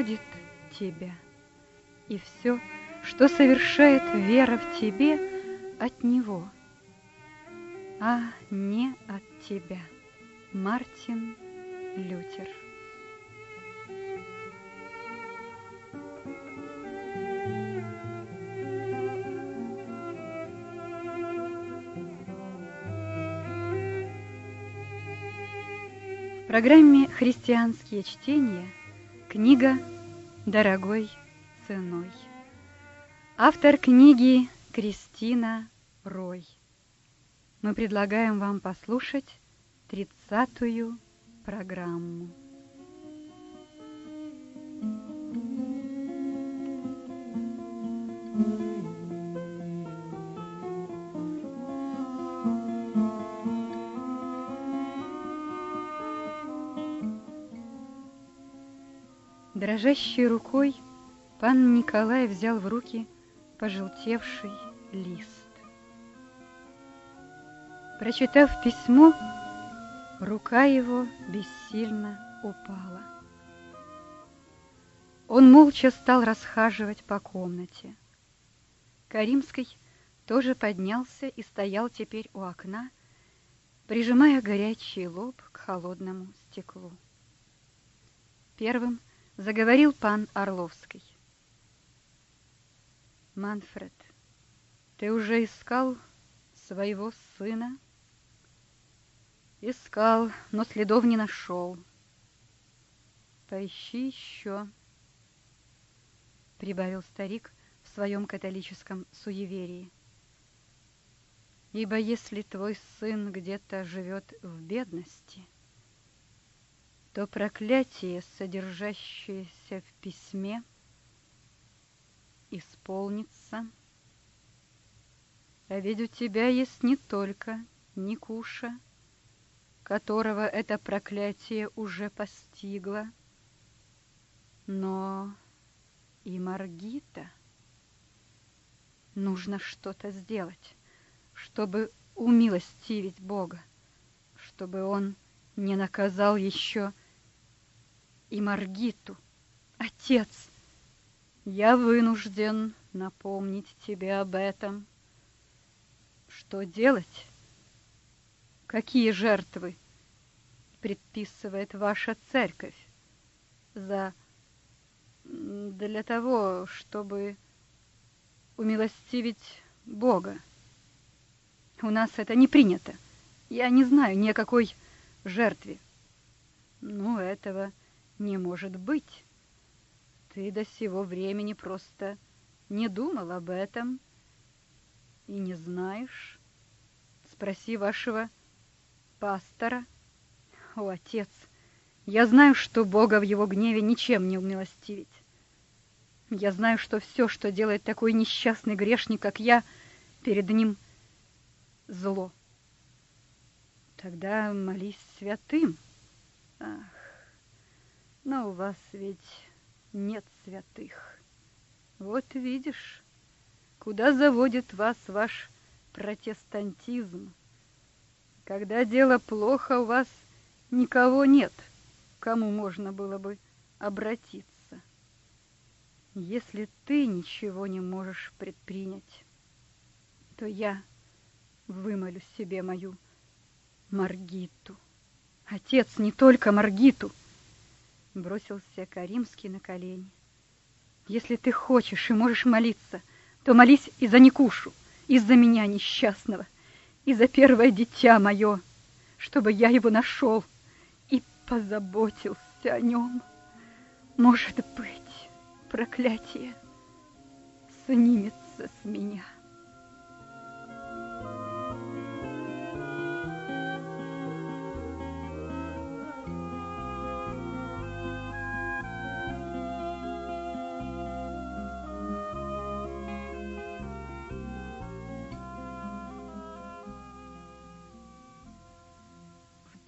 находит тебя. И все, что совершает вера в тебе, от него, а не от тебя. Мартин Лютер В программе «Христианские чтения» книга «Дорогой ценой». Автор книги Кристина Рой. Мы предлагаем вам послушать тридцатую программу. Дрожащей рукой пан Николай взял в руки пожелтевший лист. Прочитав письмо, рука его бессильно упала. Он молча стал расхаживать по комнате. Каримский тоже поднялся и стоял теперь у окна, прижимая горячий лоб к холодному стеклу. Первым заговорил пан Орловский. Манфред, ты уже искал своего сына? Искал, но следов не нашел. Поищи еще, прибавил старик в своем католическом суеверии. Ибо если твой сын где-то живет в бедности, то проклятие, содержащееся в письме, исполнится. А ведь у тебя есть не только Никуша, которого это проклятие уже постигло, но и Маргита. Нужно что-то сделать, чтобы умилостивить Бога, чтобы он не наказал еще и Маргиту. Отец, я вынужден напомнить тебе об этом. Что делать? Какие жертвы предписывает ваша церковь за для того, чтобы умилостивить Бога? У нас это не принято. Я не знаю ни о какой жертве. Ну, этого не может быть. Ты до сего времени просто не думал об этом и не знаешь. Спроси вашего пастора. О, отец, я знаю, что Бога в его гневе ничем не умилостивить. Я знаю, что все, что делает такой несчастный грешник, как я, перед ним зло. Тогда молись святым. Ах, но у вас ведь нет святых. Вот видишь, куда заводит вас ваш протестантизм. Когда дело плохо, у вас никого нет, кому можно было бы обратиться. Если ты ничего не можешь предпринять, то я вымолю себе мою Маргиту. Отец, не только Маргиту, бросился Каримский на колени. Если ты хочешь и можешь молиться, то молись и за Никушу, и за меня несчастного, и за первое дитя мое, чтобы я его нашел и позаботился о нем. Может быть, проклятие снимется с меня.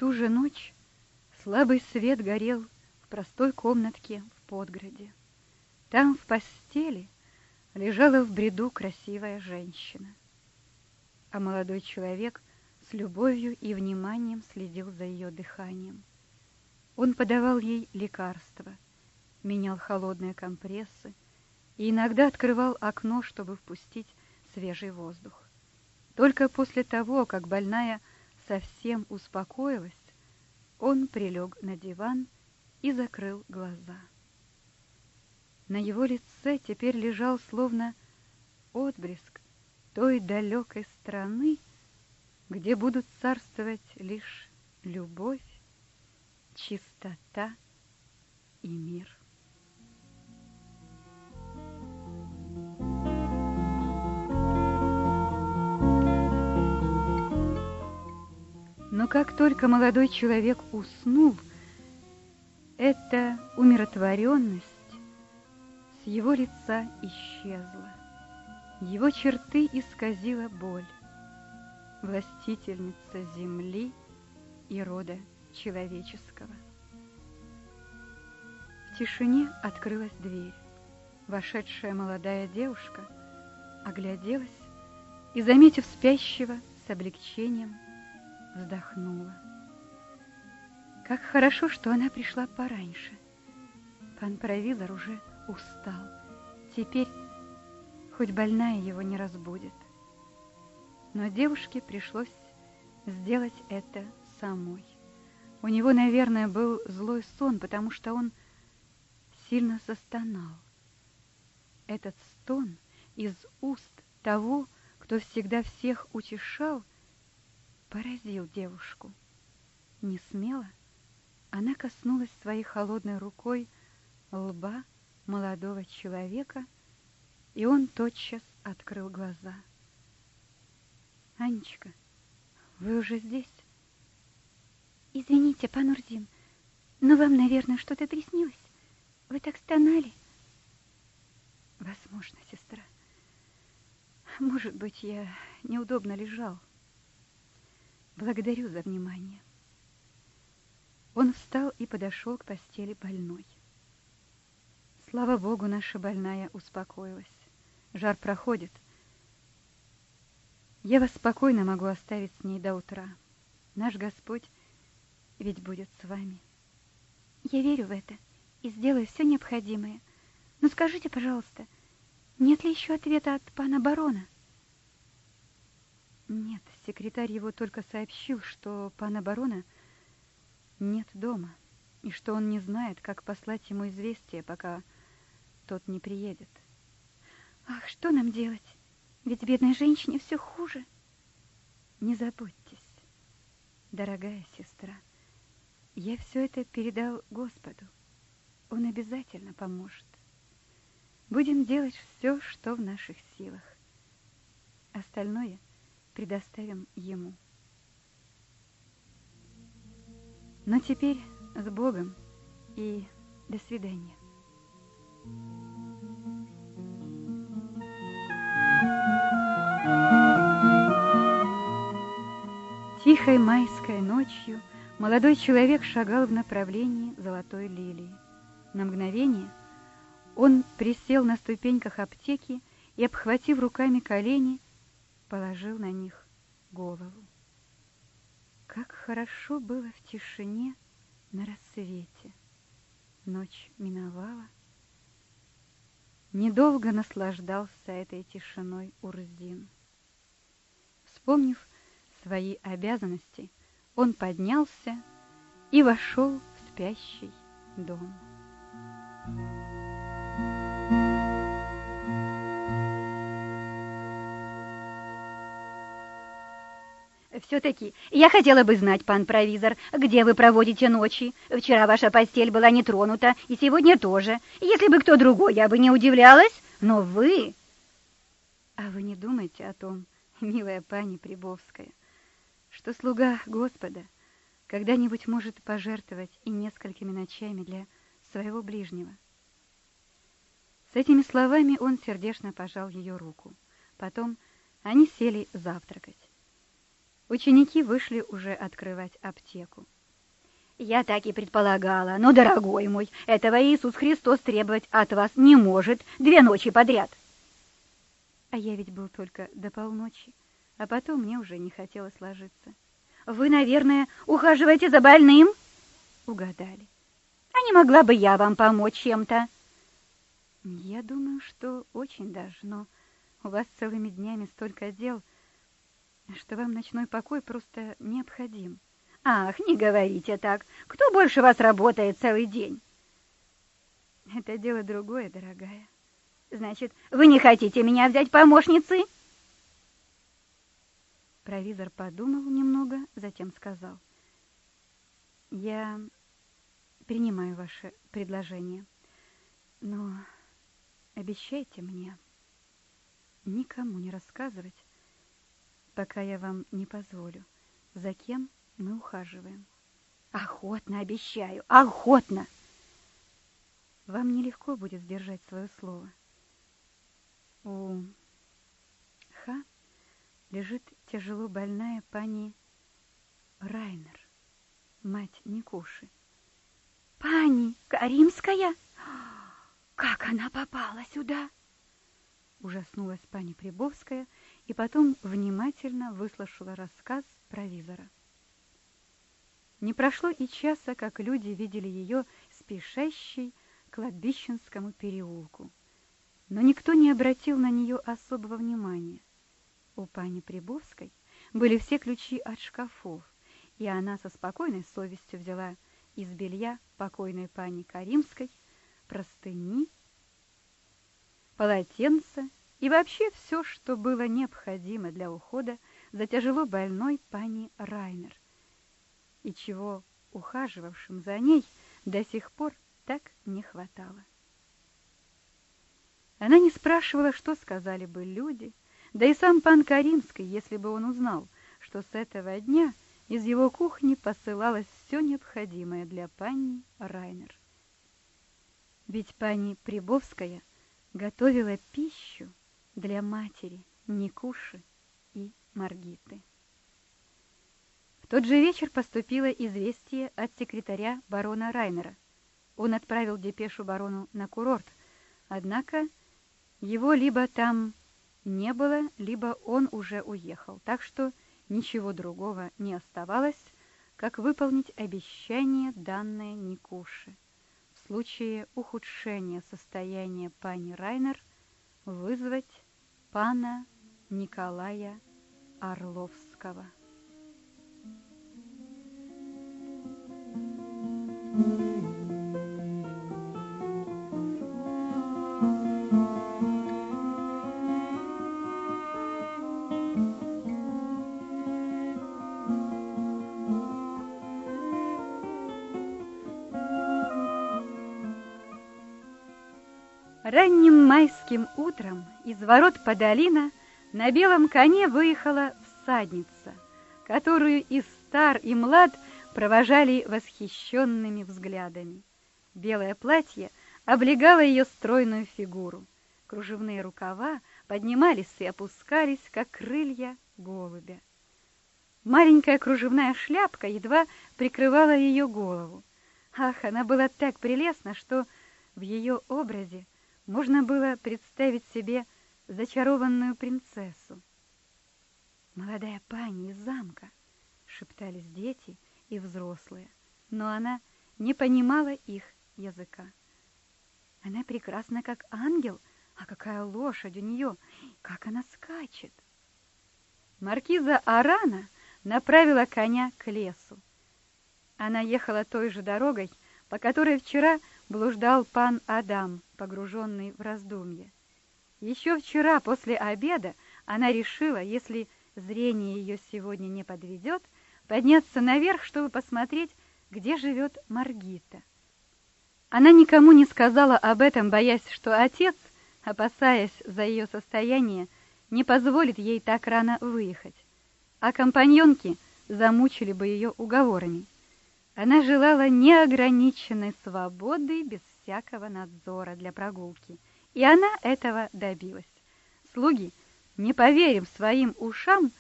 Ту же ночь слабый свет горел в простой комнатке в подгороде. Там в постели лежала в бреду красивая женщина, а молодой человек С любовью и вниманием следил за ее дыханием. Он подавал ей лекарства, менял холодные компрессы и иногда открывал окно, чтобы впустить свежий воздух. Только после того, как больная совсем успокоилась, он прилег на диван и закрыл глаза. На его лице теперь лежал словно отблеск той далекой страны, где будут царствовать лишь любовь, чистота и мир. Но как только молодой человек уснул, эта умиротворенность с его лица исчезла. Его черты исказила боль, властительница земли и рода человеческого. В тишине открылась дверь. Вошедшая молодая девушка огляделась и, заметив спящего, с облегчением вздохнула. Как хорошо, что она пришла пораньше. Пан провизор уже устал. Теперь хоть больная его не разбудит. Но девушке пришлось сделать это самой. У него, наверное, был злой сон, потому что он сильно застонал. Этот стон из уст того, кто всегда всех утешал, поразил девушку. Не смело она коснулась своей холодной рукой лба молодого человека, и он тотчас открыл глаза. «Анечка, вы уже здесь?» Извините, пан Урзин, но вам, наверное, что-то приснилось. Вы так стонали. Возможно, сестра. Может быть, я неудобно лежал. Благодарю за внимание. Он встал и подошел к постели больной. Слава Богу, наша больная успокоилась. Жар проходит. Я вас спокойно могу оставить с ней до утра. Наш Господь ведь будет с вами. Я верю в это и сделаю все необходимое. Но скажите, пожалуйста, нет ли еще ответа от пана барона? Нет, секретарь его только сообщил, что пана барона нет дома, и что он не знает, как послать ему известие, пока тот не приедет. Ах, что нам делать? Ведь бедной женщине все хуже. Не заботьтесь, дорогая сестра. Я все это передал Господу. Он обязательно поможет. Будем делать все, что в наших силах. Остальное предоставим Ему. Но теперь с Богом и до свидания. Тихой майской ночью Молодой человек шагал в направлении золотой лилии. На мгновение он присел на ступеньках аптеки и, обхватив руками колени, положил на них голову. Как хорошо было в тишине на рассвете. Ночь миновала. Недолго наслаждался этой тишиной Урзин. Вспомнив свои обязанности, он поднялся и вошел в спящий дом. Все-таки я хотела бы знать, пан провизор, где вы проводите ночи. Вчера ваша постель была не тронута, и сегодня тоже. Если бы кто другой, я бы не удивлялась, но вы... А вы не думайте о том, милая пани Прибовская, что слуга Господа когда-нибудь может пожертвовать и несколькими ночами для своего ближнего. С этими словами он сердечно пожал ее руку. Потом они сели завтракать. Ученики вышли уже открывать аптеку. Я так и предполагала. Но, дорогой мой, этого Иисус Христос требовать от вас не может две ночи подряд. А я ведь был только до полночи. а потом мне уже не хотелось ложиться. «Вы, наверное, ухаживаете за больным?» Угадали. «А не могла бы я вам помочь чем-то?» «Я думаю, что очень даже, но у вас целыми днями столько дел, что вам ночной покой просто необходим». «Ах, не говорите так! Кто больше вас работает целый день?» «Это дело другое, дорогая». «Значит, вы не хотите меня взять помощницей?» Провизор подумал немного, затем сказал. «Я принимаю ваше предложение, но обещайте мне никому не рассказывать, пока я вам не позволю, за кем мы ухаживаем». «Охотно обещаю, охотно!» «Вам нелегко будет сдержать свое слово». У Ха лежит тяжело больная пани Райнер, мать Никуши. Пани Каримская? Как она попала сюда? Ужаснулась пани Прибовская и потом внимательно выслушала рассказ провизора. Не прошло и часа, как люди видели ее спешащей к кладбищенскому переулку, но никто не обратил на нее особого внимания. У пани Прибовской были все ключи от шкафов, и она со спокойной совестью взяла из белья покойной пани Каримской простыни, полотенца и вообще все, что было необходимо для ухода за тяжело больной пани Райнер, и чего ухаживавшим за ней до сих пор так не хватало. Она не спрашивала, что сказали бы люди, да и сам пан Каримский, если бы он узнал, что с этого дня из его кухни посылалось все необходимое для пани Райнер. Ведь пани Прибовская готовила пищу для матери Никуши и Маргиты. В тот же вечер поступило известие от секретаря барона Райнера. Он отправил депешу барону на курорт, однако его либо там не было, либо он уже уехал, так что ничего другого не оставалось, как выполнить обещание, данное Никуше. В случае ухудшения состояния пани Райнер вызвать пана Николая Орловского. Thank you. Ранним майским утром из ворот Подолина на белом коне выехала всадница, которую и стар, и млад провожали восхищенными взглядами. Белое платье облегало ее стройную фигуру. Кружевные рукава поднимались и опускались, как крылья голубя. Маленькая кружевная шляпка едва прикрывала ее голову. Ах, она была так прелестна, что в ее образе можно было представить себе зачарованную принцессу. «Молодая пани из замка», — шептались дети и взрослые, но она не понимала их языка. Она прекрасна, как ангел, а какая лошадь у нее, как она скачет. Маркиза Арана направила коня к лесу. Она ехала той же дорогой, по которой вчера блуждал пан Адам, погруженный в раздумье. Еще вчера после обеда она решила, если зрение ее сегодня не подведет, подняться наверх, чтобы посмотреть, где живет Маргита. Она никому не сказала об этом, боясь, что отец, опасаясь за ее состояние, не позволит ей так рано выехать, а компаньонки замучили бы ее уговорами. Она желала неограниченной свободы без всякого надзора для прогулки, и она этого добилась. Слуги, не поверив своим ушам,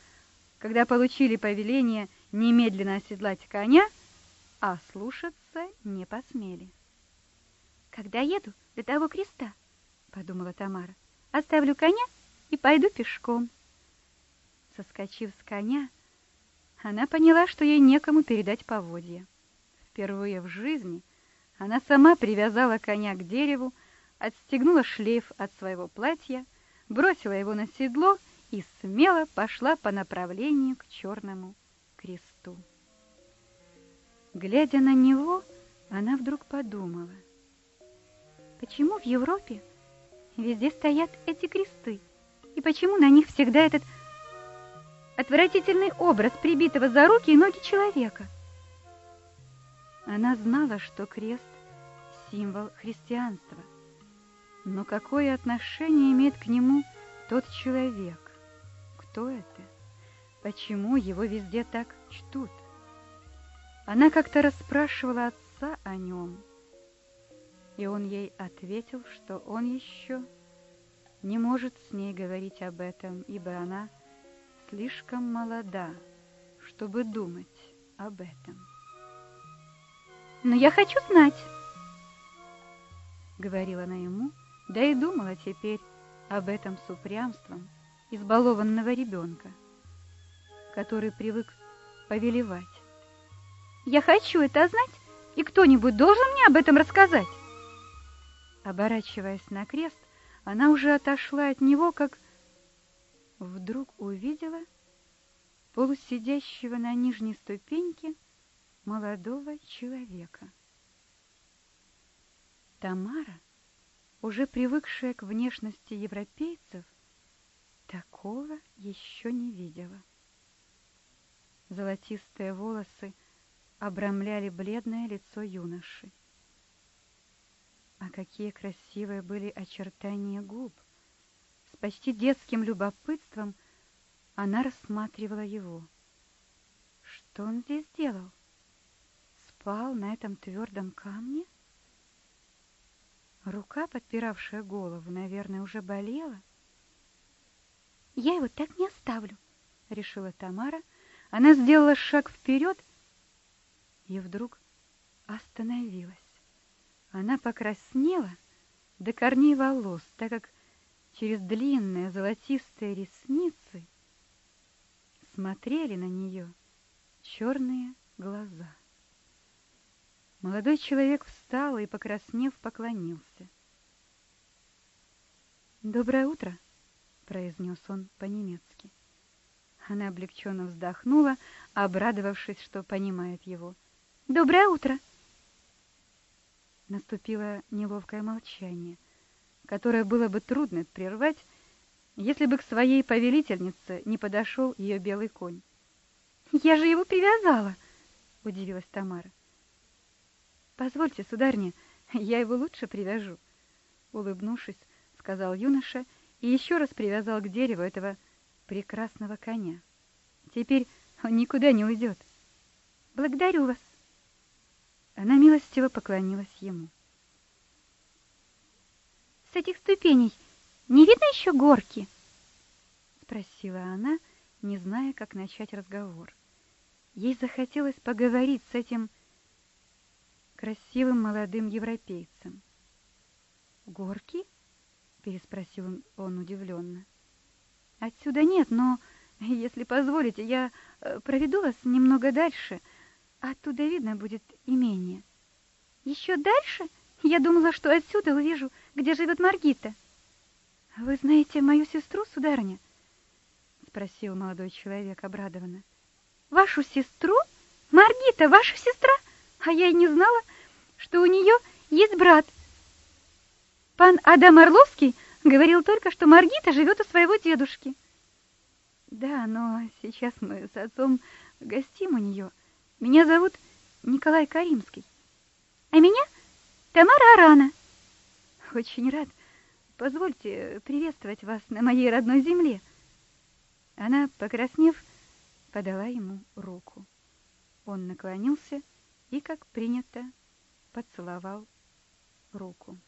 когда получили повеление немедленно оседлать коня, а слушаться не посмели. «Когда еду до того креста, — подумала Тамара, — оставлю коня и пойду пешком». Соскочив с коня, она поняла, что ей некому передать поводья. Впервые в жизни она сама привязала коня к дереву, отстегнула шлейф от своего платья, бросила его на седло и смело пошла по направлению к черному кресту. Глядя на него, она вдруг подумала, почему в Европе везде стоят эти кресты, и почему на них всегда этот отвратительный образ прибитого за руки и ноги человека. Она знала, что крест — символ христианства. Но какое отношение имеет к нему тот человек? Кто это? Почему его везде так чтут? Она как-то расспрашивала отца о нем, и он ей ответил, что он еще не может с ней говорить об этом, ибо она — слишком молода, чтобы думать об этом. «Но я хочу знать!» — говорила она ему, да и думала теперь об этом с упрямством избалованного ребенка, который привык повелевать. «Я хочу это знать, и кто-нибудь должен мне об этом рассказать!» Оборачиваясь на крест, она уже отошла от него, как вдруг увидела полусидящего на нижней ступеньке молодого человека. Тамара, уже привыкшая к внешности европейцев, такого еще не видела. Золотистые волосы обрамляли бледное лицо юноши. А какие красивые были очертания губ! С почти детским любопытством она рассматривала его. Что он здесь делал? Спал на этом твердом камне? Рука, подпиравшая голову, наверное, уже болела. «Я его так не оставлю», — решила Тамара. Она сделала шаг вперед и вдруг остановилась. Она покраснела до корней волос, так как через длинные золотистые ресницы смотрели на нее черные глаза. Молодой человек встал и, покраснев, поклонился. «Доброе утро», — произнес он по-немецки. Она облегченно вздохнула, обрадовавшись, что понимает его. «Доброе утро!» Наступило неловкое молчание — которое было бы трудно прервать, если бы к своей повелительнице не подошел ее белый конь. «Я же его привязала!» — удивилась Тамара. «Позвольте, сударня, я его лучше привяжу», — улыбнувшись, сказал юноша и еще раз привязал к дереву этого прекрасного коня. «Теперь он никуда не уйдет». «Благодарю вас». Она милостиво поклонилась ему. С этих ступеней не видно еще горки?» Спросила она, не зная, как начать разговор. Ей захотелось поговорить с этим красивым молодым европейцем. «Горки?» — переспросил он, удивленно. «Отсюда нет, но, если позволите, я э, проведу вас немного дальше. Оттуда видно будет имение». «Еще дальше?» Я думала, что отсюда увижу, где живет Маргита. Вы знаете мою сестру, сударыня? Спросил молодой человек обрадованно. Вашу сестру? Маргита, ваша сестра? А я и не знала, что у нее есть брат. Пан Адам Орловский говорил только, что Маргита живет у своего дедушки. Да, но сейчас мы с отцом гостим у нее. Меня зовут Николай Каримский. А меня Тамара Арана. Очень рад. Позвольте приветствовать вас на моей родной земле. Она, покраснев, подала ему руку. Он наклонился и, как принято, поцеловал руку.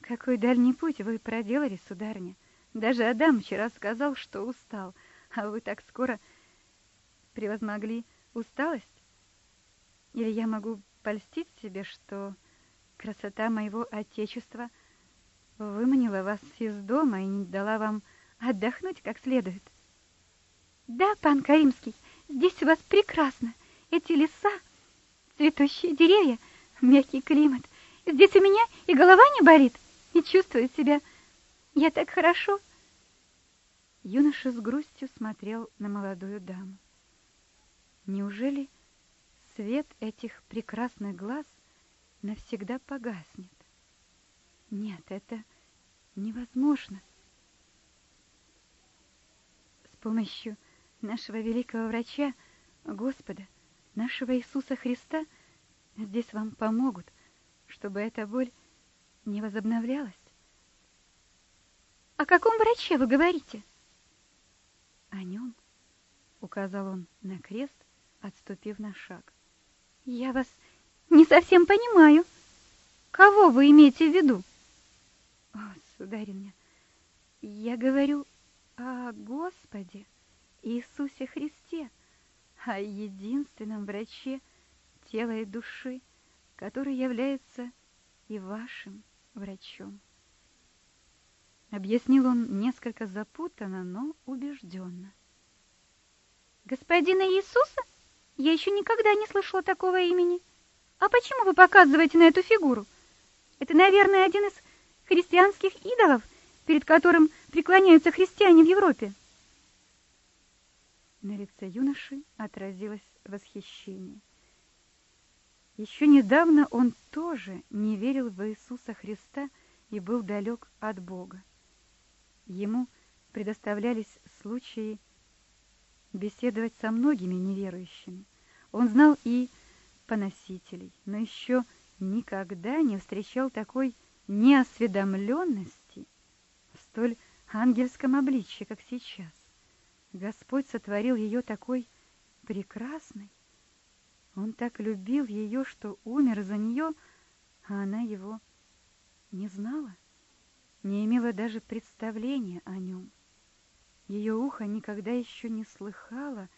Какой дальний путь вы проделали, сударыня. Даже Адам вчера сказал, что устал, а вы так скоро превозмогли усталость? Или я могу польстить себе, что красота моего отечества выманила вас из дома и не дала вам отдохнуть как следует. Да, пан Каримский, здесь у вас прекрасно. Эти леса, цветущие деревья, мягкий климат. Здесь у меня и голова не болит, и чувствую себя. Я так хорошо. Юноша с грустью смотрел на молодую даму. Неужели свет этих прекрасных глаз навсегда погаснет? Нет, это невозможно. С помощью нашего великого врача, Господа, нашего Иисуса Христа, здесь вам помогут, чтобы эта боль не возобновлялась. О каком враче вы говорите? О нем, указал он на крест, отступив на шаг. Я вас не совсем понимаю. Кого вы имеете в виду? О, сударыня, я говорю о Господе Иисусе Христе, о единственном враче тела и души, который является и вашим врачом. Объяснил он несколько запутанно, но убежденно. Господина Иисуса? Я еще никогда не слышала такого имени. А почему вы показываете на эту фигуру? Это, наверное, один из христианских идолов, перед которым преклоняются христиане в Европе. На лице юноши отразилось восхищение. Еще недавно он тоже не верил в Иисуса Христа и был далек от Бога. Ему предоставлялись случаи беседовать со многими неверующими. Он знал и поносителей, но еще никогда не встречал такой неосведомленности в столь ангельском обличье, как сейчас. Господь сотворил ее такой прекрасной. Он так любил ее, что умер за нее, а она его не знала, не имела даже представления о нем. Ее ухо никогда еще не слыхало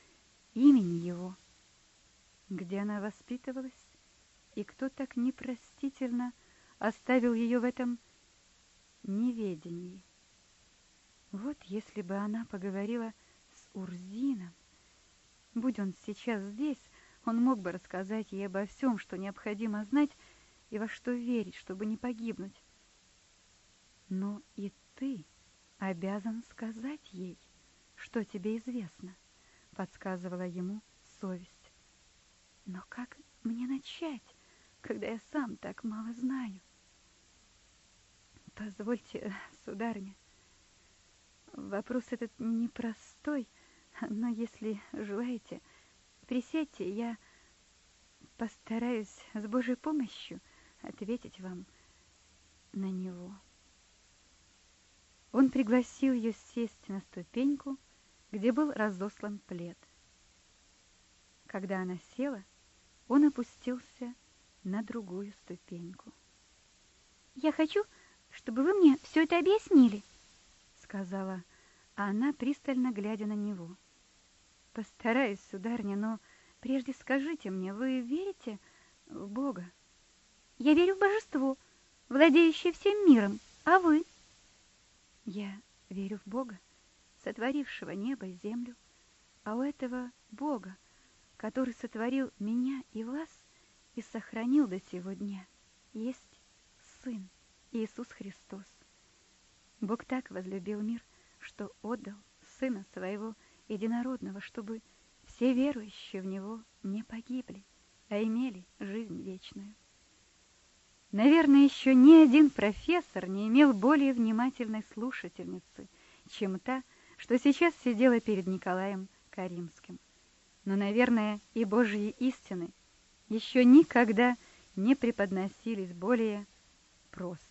имени его. Где она воспитывалась? И кто так непростительно оставил ее в этом неведении? Вот если бы она поговорила Урзином, будь он сейчас здесь, он мог бы рассказать ей обо всем, что необходимо знать и во что верить, чтобы не погибнуть. Но и ты обязан сказать ей, что тебе известно, подсказывала ему совесть. Но как мне начать, когда я сам так мало знаю? Позвольте, сударыня, вопрос этот непростой, но если желаете, присядьте, я постараюсь с Божьей помощью ответить вам на него. Он пригласил ее сесть на ступеньку, где был разослан плед. Когда она села, он опустился на другую ступеньку. «Я хочу, чтобы вы мне все это объяснили», — сказала она, пристально глядя на него. «Постараюсь, сударня, но прежде скажите мне, вы верите в Бога?» «Я верю в божество, владеющее всем миром, а вы?» Я верю в Бога, сотворившего небо и землю, а у этого Бога, который сотворил меня и вас и сохранил до сего дня, есть Сын Иисус Христос. Бог так возлюбил мир, что отдал Сына Своего Единородного, чтобы все верующие в Него не погибли, а имели жизнь вечную. Наверное, еще ни один профессор не имел более внимательной слушательницы, чем та, что сейчас сидела перед Николаем Каримским. Но, наверное, и Божьи истины еще никогда не преподносились более просто.